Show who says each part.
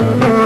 Speaker 1: Oh,